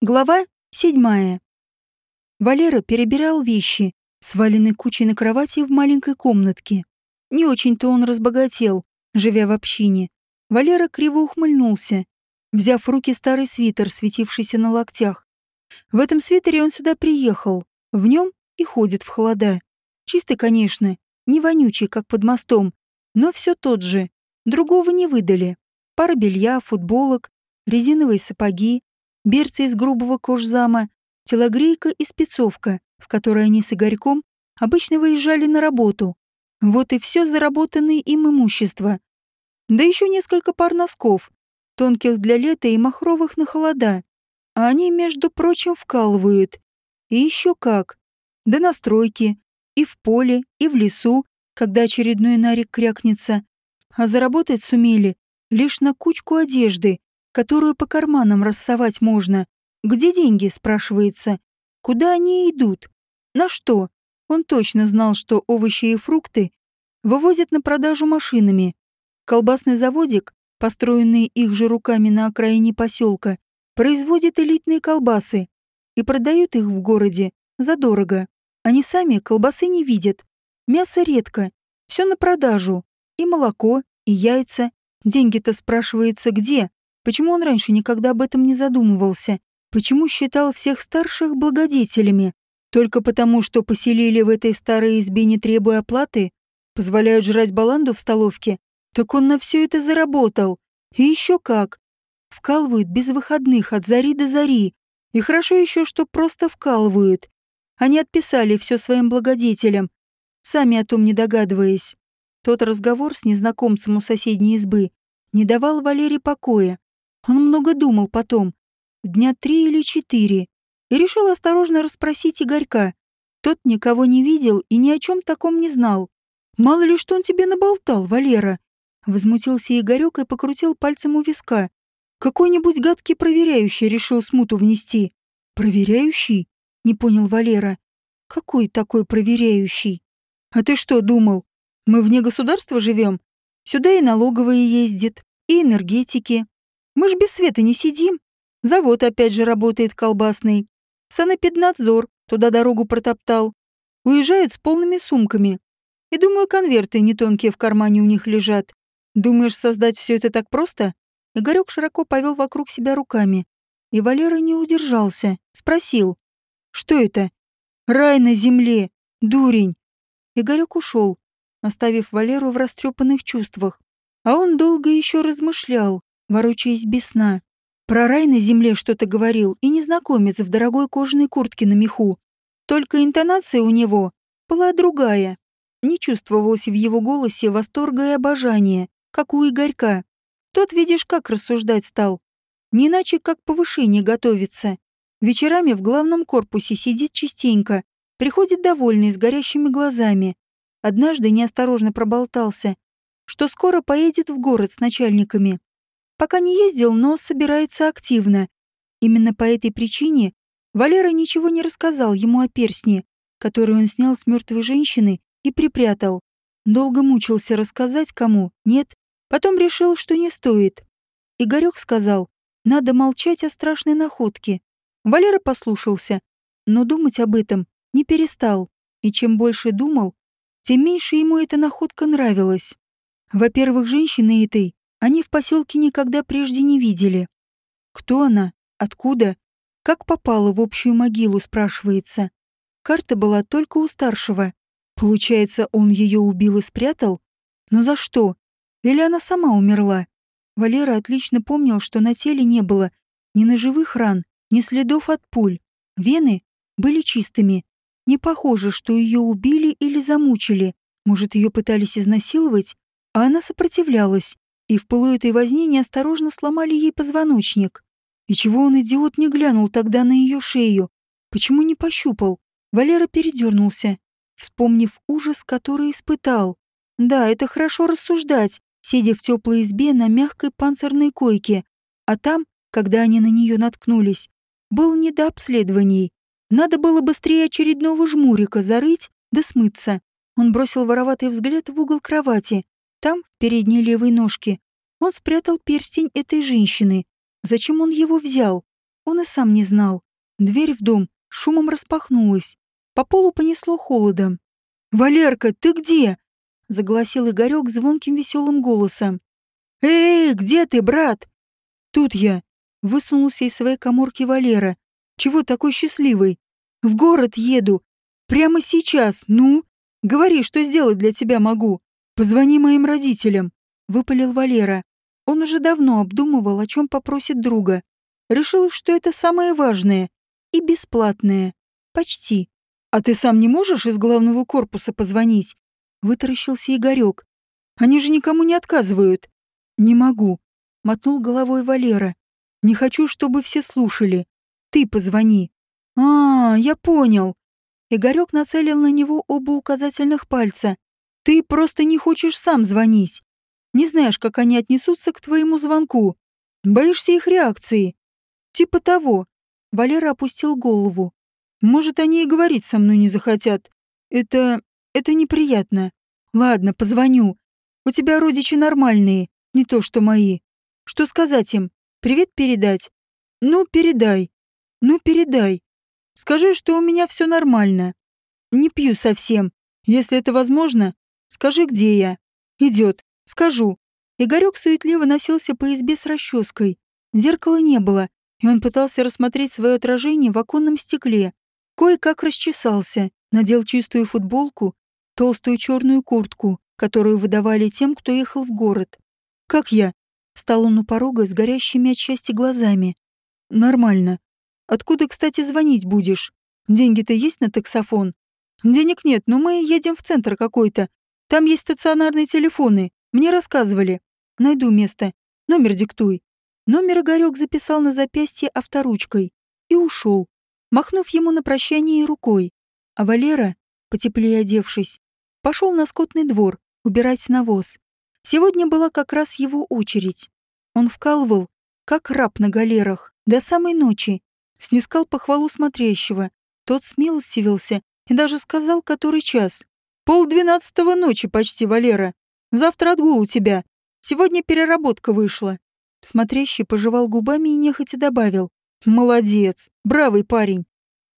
Глава седьмая. Валера перебирал вещи, сваленные кучей на кровати в маленькой комнатке. Не очень-то он разбогател, живя в общине. Валера криво ухмыльнулся, взяв в руки старый свитер, светившийся на локтях. В этом свитере он сюда приехал, в нем и ходит в холода. Чистый, конечно, не вонючий, как под мостом, но все тот же. Другого не выдали. Пара белья, футболок, резиновые сапоги, берцы из грубого кожзама, телогрейка и спецовка, в которой они с Игорьком обычно выезжали на работу. Вот и все заработанное им имущество. Да еще несколько пар носков, тонких для лета и махровых на холода. А они, между прочим, вкалывают. И еще как. Да на стройке, и в поле, и в лесу, когда очередной нарик крякнется. А заработать сумели лишь на кучку одежды, которую по карманам рассовать можно. Где деньги, спрашивается. Куда они идут? На что? Он точно знал, что овощи и фрукты вывозят на продажу машинами. Колбасный заводик, построенный их же руками на окраине поселка, производит элитные колбасы и продают их в городе задорого. Они сами колбасы не видят. Мясо редко. Все на продажу. И молоко, и яйца. Деньги-то спрашивается где? Почему он раньше никогда об этом не задумывался? Почему считал всех старших благодетелями? Только потому, что поселили в этой старой избе, не требуя оплаты? Позволяют жрать баланду в столовке? Так он на все это заработал. И еще как. Вкалывают без выходных от зари до зари. И хорошо еще, что просто вкалывают. Они отписали все своим благодетелям, сами о том не догадываясь. Тот разговор с незнакомцем у соседней избы не давал Валере покоя. Он много думал потом, дня три или четыре, и решил осторожно расспросить Игорька. Тот никого не видел и ни о чем таком не знал. «Мало ли, что он тебе наболтал, Валера!» Возмутился Игорек и покрутил пальцем у виска. «Какой-нибудь гадкий проверяющий решил смуту внести». «Проверяющий?» — не понял Валера. «Какой такой проверяющий?» «А ты что думал? Мы вне государства живем? Сюда и налоговые ездит, и энергетики, мы ж без света не сидим. Завод опять же работает колбасный. Санэпиднадзор туда дорогу протоптал. Уезжают с полными сумками. И думаю, конверты не тонкие в кармане у них лежат. Думаешь, создать все это так просто? Игорек широко повел вокруг себя руками. И Валера не удержался. Спросил. Что это? Рай на земле. Дурень. Игорек ушел, оставив Валеру в растрепанных чувствах. А он долго еще размышлял, ворочаясь без сна. Про рай на земле что-то говорил и незнакомец в дорогой кожаной куртке на меху. Только интонация у него была другая. Не чувствовалось в его голосе восторга и обожания, как у Игорька. Тот, видишь, как рассуждать стал. Не иначе, как повышение готовится. Вечерами в главном корпусе сидит частенько, приходит довольный, с горящими глазами. Однажды неосторожно проболтался, что скоро поедет в город с начальниками. Пока не ездил, но собирается активно. Именно по этой причине Валера ничего не рассказал ему о персне, который он снял с мертвой женщины и припрятал. Долго мучился рассказать кому, нет. Потом решил, что не стоит. Игорек сказал, надо молчать о страшной находке. Валера послушался, но думать об этом не перестал. И чем больше думал, тем меньше ему эта находка нравилась. Во-первых, женщины этой они в поселке никогда прежде не видели. Кто она? Откуда? Как попала в общую могилу, спрашивается. Карта была только у старшего. Получается, он ее убил и спрятал? Но за что? Или она сама умерла? Валера отлично помнил, что на теле не было ни ножевых ран, ни следов от пуль. Вены были чистыми. Не похоже, что ее убили или замучили. Может, ее пытались изнасиловать, а она сопротивлялась и в пылу этой возни неосторожно сломали ей позвоночник. И чего он, идиот, не глянул тогда на ее шею? Почему не пощупал? Валера передернулся, вспомнив ужас, который испытал. Да, это хорошо рассуждать, сидя в теплой избе на мягкой панцирной койке. А там, когда они на нее наткнулись, был не до обследований. Надо было быстрее очередного жмурика зарыть да смыться. Он бросил вороватый взгляд в угол кровати, там, в передней левой ножке, он спрятал перстень этой женщины. Зачем он его взял? Он и сам не знал. Дверь в дом шумом распахнулась. По полу понесло холодом. «Валерка, ты где?» — загласил Игорек звонким веселым голосом. «Эй, где ты, брат?» «Тут я», — высунулся из своей коморки Валера. «Чего такой счастливый? В город еду. Прямо сейчас, ну? Говори, что сделать для тебя могу. Позвони моим родителям», — выпалил Валера. Он уже давно обдумывал, о чем попросит друга. Решил, что это самое важное и бесплатное. Почти. «А ты сам не можешь из главного корпуса позвонить?» Вытаращился Игорек. «Они же никому не отказывают». «Не могу», — мотнул головой Валера. «Не хочу, чтобы все слушали. Ты позвони». «А, я понял». Игорек нацелил на него оба указательных пальца. «Ты просто не хочешь сам звонить. Не знаешь, как они отнесутся к твоему звонку. Боишься их реакции. Типа того». Валера опустил голову. Может, они и говорить со мной не захотят. Это... это неприятно. Ладно, позвоню. У тебя родичи нормальные, не то что мои. Что сказать им? Привет передать? Ну, передай. Ну, передай. Скажи, что у меня все нормально. Не пью совсем. Если это возможно, скажи, где я. Идет. Скажу. Игорек суетливо носился по избе с расческой. Зеркала не было, и он пытался рассмотреть свое отражение в оконном стекле. Кое-как расчесался, надел чистую футболку, толстую черную куртку, которую выдавали тем, кто ехал в город. «Как я?» Встал он у порога с горящими от счастья глазами. «Нормально. Откуда, кстати, звонить будешь? Деньги-то есть на таксофон?» «Денег нет, но мы едем в центр какой-то. Там есть стационарные телефоны. Мне рассказывали. Найду место. Номер диктуй». Номер Игорек записал на запястье авторучкой и ушел, махнув ему на прощание рукой. А Валера, потеплее одевшись, пошел на скотный двор убирать навоз. Сегодня была как раз его очередь. Он вкалывал, как раб на галерах, до самой ночи, снискал похвалу смотрящего. Тот смилостивился и даже сказал, который час. «Пол двенадцатого ночи почти, Валера. Завтра отгул у тебя. Сегодня переработка вышла». Смотрящий пожевал губами и нехотя добавил. Молодец, бравый парень.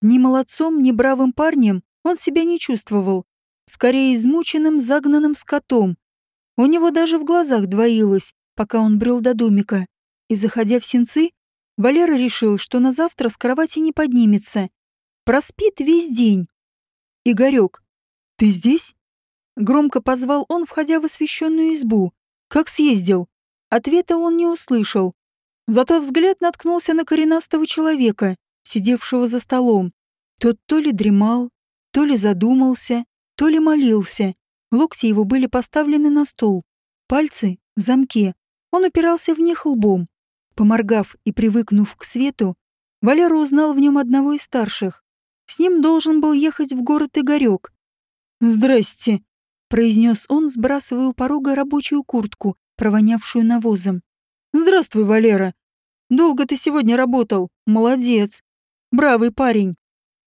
Ни молодцом, ни бравым парнем он себя не чувствовал. Скорее измученным, загнанным скотом. У него даже в глазах двоилось, пока он брел до домика. И, заходя в сенцы, Валера решил, что на завтра с кровати не поднимется. Проспит весь день. «Игорек, ты здесь?» Громко позвал он, входя в освещенную избу. «Как съездил?» Ответа он не услышал. Зато взгляд наткнулся на коренастого человека, сидевшего за столом. Тот то ли дремал, то ли задумался, то ли молился. Локти его были поставлены на стол. Пальцы в замке. Он упирался в них лбом. Поморгав и привыкнув к свету, Валера узнал в нем одного из старших. С ним должен был ехать в город Игорек. «Здрасте», — произнес он, сбрасывая у порога рабочую куртку, провонявшую навозом. «Здравствуй, Валера. Долго ты сегодня работал. Молодец. Бравый парень.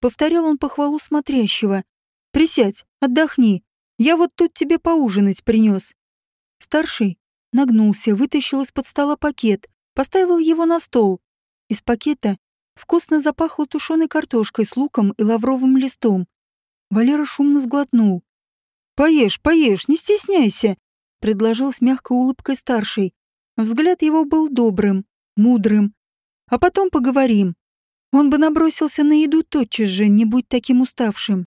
Повторил он похвалу смотрящего. Присядь, отдохни. Я вот тут тебе поужинать принес. Старший нагнулся, вытащил из-под стола пакет, поставил его на стол. Из пакета вкусно запахло тушеной картошкой с луком и лавровым листом. Валера шумно сглотнул. «Поешь, поешь, не стесняйся», — предложил с мягкой улыбкой старший. Взгляд его был добрым, мудрым. А потом поговорим. Он бы набросился на еду тотчас же, не будь таким уставшим.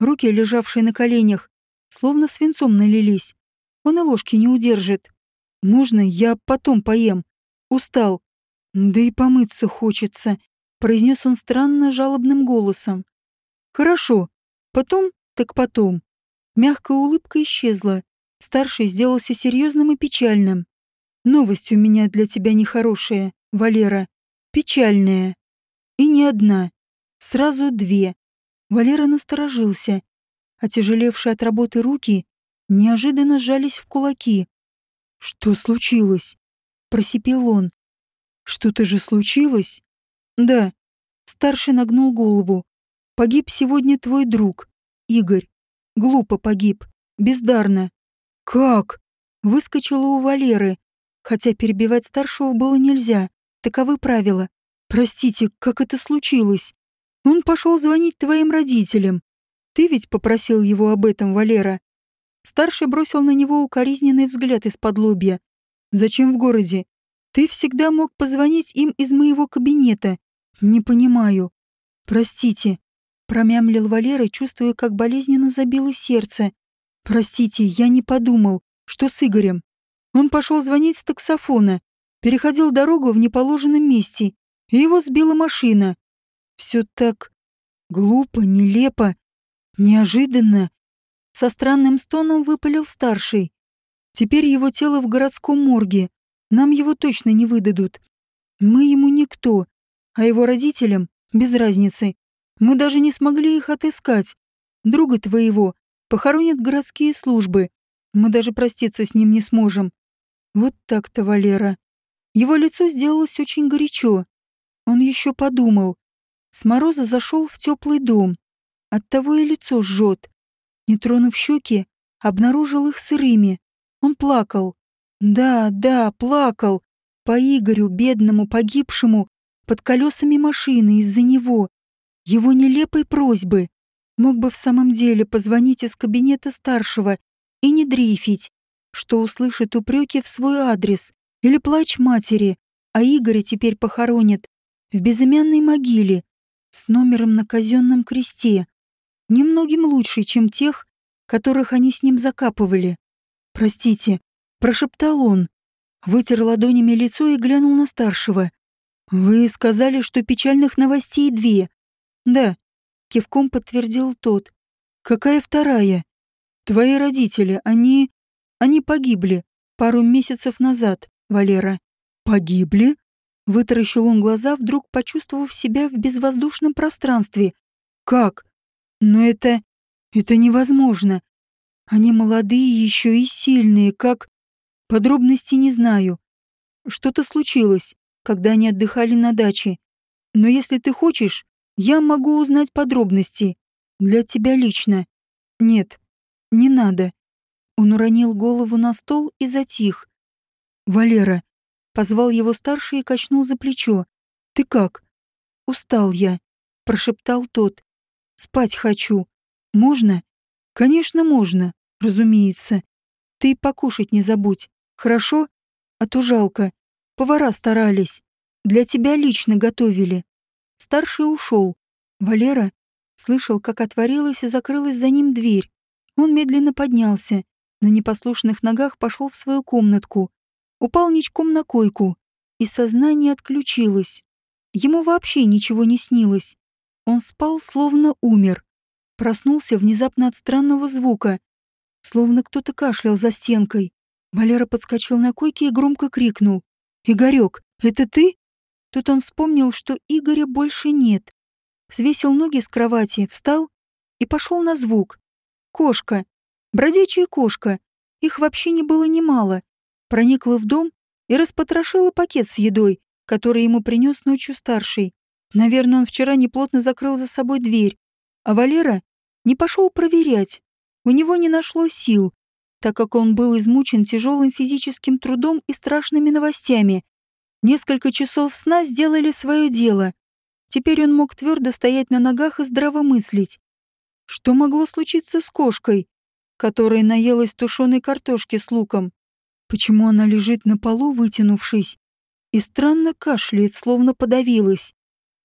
Руки, лежавшие на коленях, словно свинцом налились. Он и ложки не удержит. «Можно я потом поем? Устал. Да и помыться хочется», — произнес он странно жалобным голосом. «Хорошо. Потом, так потом». Мягкая улыбка исчезла. Старший сделался серьезным и печальным. Новость у меня для тебя нехорошая, Валера. Печальная. И не одна. Сразу две. Валера насторожился. Отяжелевшие от работы руки неожиданно сжались в кулаки. «Что случилось?» — просипел он. «Что-то же случилось?» «Да». Старший нагнул голову. «Погиб сегодня твой друг, Игорь. Глупо погиб. Бездарно». «Как?» — выскочило у Валеры, хотя перебивать старшего было нельзя, таковы правила. Простите, как это случилось? Он пошел звонить твоим родителям. Ты ведь попросил его об этом, Валера. Старший бросил на него укоризненный взгляд из-под лобья. Зачем в городе? Ты всегда мог позвонить им из моего кабинета. Не понимаю. Простите, промямлил Валера, чувствуя, как болезненно забилось сердце. Простите, я не подумал, что с Игорем. Он пошел звонить с таксофона, переходил дорогу в неположенном месте, и его сбила машина. Все так глупо, нелепо, неожиданно. Со странным стоном выпалил старший. Теперь его тело в городском морге. Нам его точно не выдадут. Мы ему никто, а его родителям без разницы. Мы даже не смогли их отыскать. Друга твоего похоронят городские службы. Мы даже проститься с ним не сможем. Вот так-то, Валера. Его лицо сделалось очень горячо. Он еще подумал. С мороза зашел в теплый дом. Оттого и лицо жжет. Не тронув щеки, обнаружил их сырыми. Он плакал. Да, да, плакал. По Игорю, бедному, погибшему, под колесами машины из-за него. Его нелепой просьбы. Мог бы в самом деле позвонить из кабинета старшего и не дрейфить, что услышит упреки в свой адрес или плач матери, а Игоря теперь похоронят в безымянной могиле с номером на казенном кресте, немногим лучше, чем тех, которых они с ним закапывали. «Простите», — прошептал он, вытер ладонями лицо и глянул на старшего. «Вы сказали, что печальных новостей две». «Да», — кивком подтвердил тот. «Какая вторая?» «Твои родители, они... они погибли пару месяцев назад, Валера». «Погибли?» Вытаращил он глаза, вдруг почувствовав себя в безвоздушном пространстве. «Как? Но это... это невозможно. Они молодые еще и сильные, как... Подробностей не знаю. Что-то случилось, когда они отдыхали на даче. Но если ты хочешь, я могу узнать подробности. Для тебя лично. Нет, не надо. Он уронил голову на стол и затих. «Валера, Позвал его старший и качнул за плечо. «Ты как?» «Устал я», — прошептал тот. «Спать хочу. Можно?» «Конечно, можно, разумеется. Ты покушать не забудь, хорошо? А то жалко. Повара старались. Для тебя лично готовили». Старший ушел. Валера слышал, как отворилась и закрылась за ним дверь. Он медленно поднялся, на непослушных ногах пошел в свою комнатку упал ничком на койку, и сознание отключилось. Ему вообще ничего не снилось. Он спал, словно умер. Проснулся внезапно от странного звука, словно кто-то кашлял за стенкой. Валера подскочил на койке и громко крикнул. «Игорек, это ты?» Тут он вспомнил, что Игоря больше нет. Свесил ноги с кровати, встал и пошел на звук. Кошка. Бродячая кошка. Их вообще не было немало проникла в дом и распотрошила пакет с едой, который ему принес ночью старший. Наверное, он вчера неплотно закрыл за собой дверь, а Валера не пошел проверять. У него не нашлось сил, так как он был измучен тяжелым физическим трудом и страшными новостями. Несколько часов сна сделали свое дело. Теперь он мог твердо стоять на ногах и здраво мыслить. Что могло случиться с кошкой, которая наелась тушеной картошки с луком? Почему она лежит на полу, вытянувшись, и странно кашляет, словно подавилась?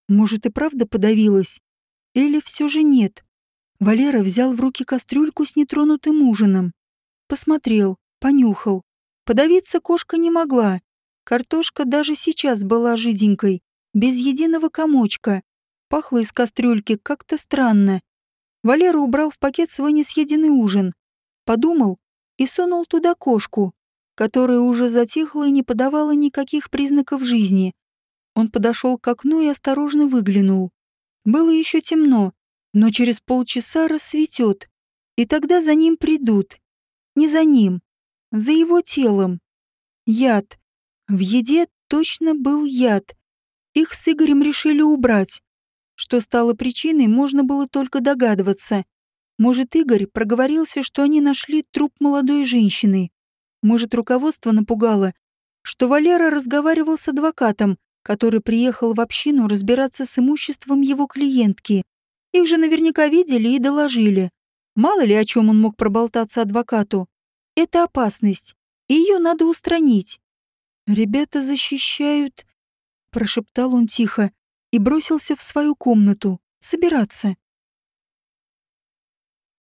Может, и правда подавилась? Или все же нет? Валера взял в руки кастрюльку с нетронутым ужином. Посмотрел, понюхал. Подавиться кошка не могла. Картошка даже сейчас была жиденькой, без единого комочка. Пахло из кастрюльки как-то странно. Валера убрал в пакет свой несъеденный ужин. Подумал и сунул туда кошку которая уже затихла и не подавала никаких признаков жизни. Он подошел к окну и осторожно выглянул. Было еще темно, но через полчаса рассветет, и тогда за ним придут. Не за ним, за его телом. Яд. В еде точно был яд. Их с Игорем решили убрать. Что стало причиной, можно было только догадываться. Может, Игорь проговорился, что они нашли труп молодой женщины. Может, руководство напугало, что Валера разговаривал с адвокатом, который приехал в общину разбираться с имуществом его клиентки. Их же наверняка видели и доложили. Мало ли, о чем он мог проболтаться адвокату. Это опасность. Ее надо устранить. «Ребята защищают...» — прошептал он тихо и бросился в свою комнату, собираться.